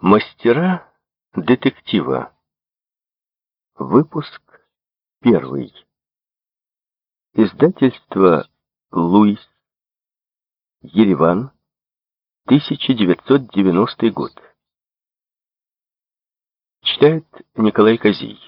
Мастера детектива. Выпуск первый. Издательство «Луис», Ереван, 1990 год. Читает Николай Козий.